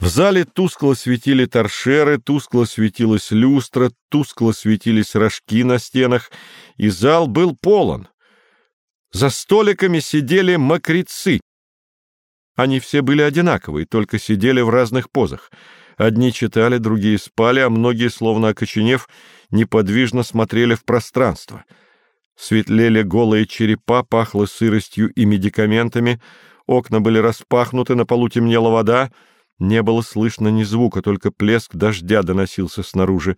В зале тускло светили торшеры, тускло светилась люстра, тускло светились рожки на стенах, и зал был полон. За столиками сидели мокрецы. Они все были одинаковые, только сидели в разных позах. Одни читали, другие спали, а многие, словно окоченев, неподвижно смотрели в пространство. Светлели голые черепа, пахло сыростью и медикаментами, окна были распахнуты, на полу темнела вода — не было слышно ни звука, только плеск дождя доносился снаружи.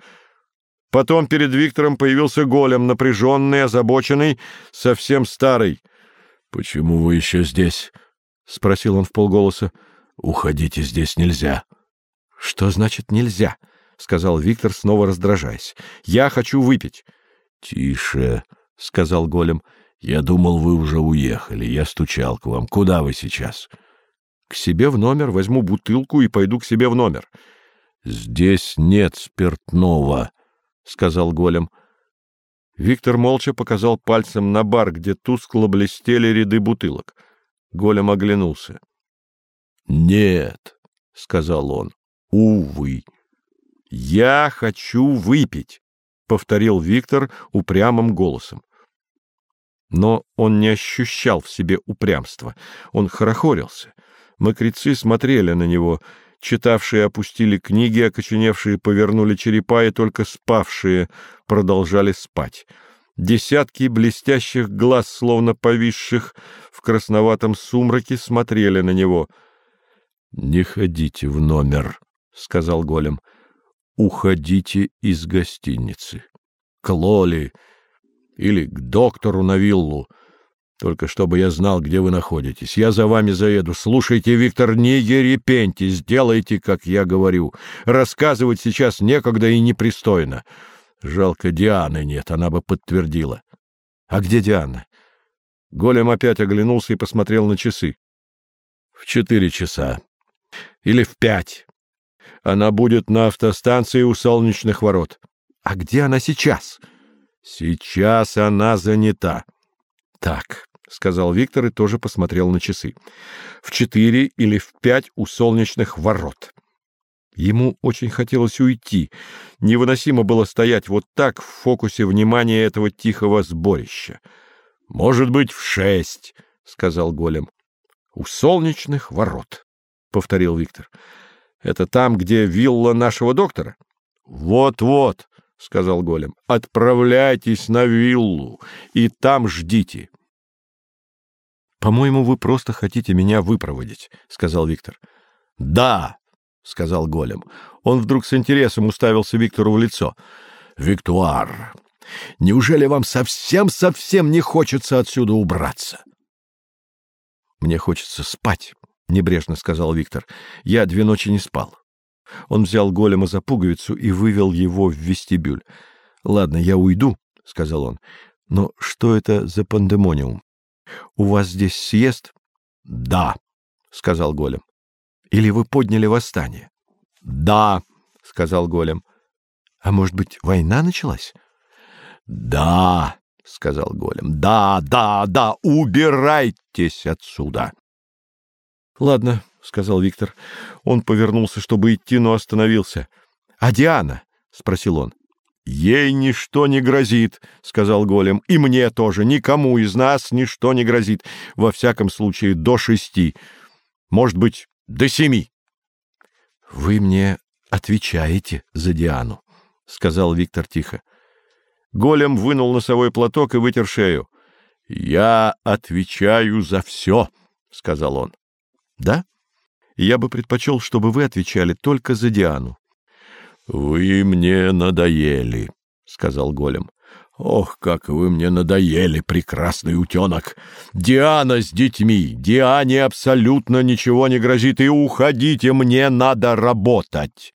Потом перед Виктором появился голем, напряженный, озабоченный, совсем старый. — Почему вы еще здесь? — спросил он вполголоса. — Уходите, здесь нельзя. — Что значит «нельзя»? — сказал Виктор, снова раздражаясь. — Я хочу выпить. — Тише, — сказал голем. — Я думал, вы уже уехали. Я стучал к вам. Куда вы сейчас? — к себе в номер, возьму бутылку и пойду к себе в номер. — Здесь нет спиртного, — сказал голем. Виктор молча показал пальцем на бар, где тускло блестели ряды бутылок. Голем оглянулся. — Нет, — сказал он, — увы. — Я хочу выпить, — повторил Виктор упрямым голосом. Но он не ощущал в себе упрямства. Он хорохорился. Мокрецы смотрели на него. Читавшие опустили книги, окоченевшие повернули черепа, и только спавшие продолжали спать. Десятки блестящих глаз, словно повисших в красноватом сумраке, смотрели на него. — Не ходите в номер, — сказал голем. — Уходите из гостиницы. К Лоли или к доктору на виллу. Только чтобы я знал, где вы находитесь. Я за вами заеду. Слушайте, Виктор, не ерепеньтесь, сделайте, как я говорю. Рассказывать сейчас некогда и непристойно. Жалко, Дианы нет, она бы подтвердила. А где Диана? Голем опять оглянулся и посмотрел на часы. В четыре часа. Или в пять. Она будет на автостанции у солнечных ворот. А где она сейчас? Сейчас она занята. Так, — сказал Виктор и тоже посмотрел на часы. — В четыре или в пять у солнечных ворот. Ему очень хотелось уйти. Невыносимо было стоять вот так в фокусе внимания этого тихого сборища. — Может быть, в шесть, — сказал голем. — У солнечных ворот, — повторил Виктор. — Это там, где вилла нашего доктора? Вот — Вот-вот, — сказал голем. — Отправляйтесь на виллу и там ждите. — «По-моему, вы просто хотите меня выпроводить», — сказал Виктор. «Да», — сказал голем. Он вдруг с интересом уставился Виктору в лицо. «Виктуар, неужели вам совсем-совсем не хочется отсюда убраться?» «Мне хочется спать», — небрежно сказал Виктор. «Я две ночи не спал». Он взял голема за пуговицу и вывел его в вестибюль. «Ладно, я уйду», — сказал он. «Но что это за пандемониум?» У вас здесь съезд? — Да, — сказал голем. — Или вы подняли восстание? — Да, — сказал голем. — А может быть, война началась? — Да, — сказал голем. — Да, да, да, убирайтесь отсюда. — Ладно, — сказал Виктор. Он повернулся, чтобы идти, но остановился. — А Диана? — спросил он. «Ей ничто не грозит», — сказал голем, — «и мне тоже, никому из нас ничто не грозит, во всяком случае до шести, может быть, до семи». «Вы мне отвечаете за Диану», — сказал Виктор тихо. Голем вынул носовой платок и вытер шею. «Я отвечаю за все», — сказал он. «Да? Я бы предпочел, чтобы вы отвечали только за Диану. — Вы мне надоели, — сказал голем. — Ох, как вы мне надоели, прекрасный утенок! Диана с детьми, Диане абсолютно ничего не грозит, и уходите, мне надо работать.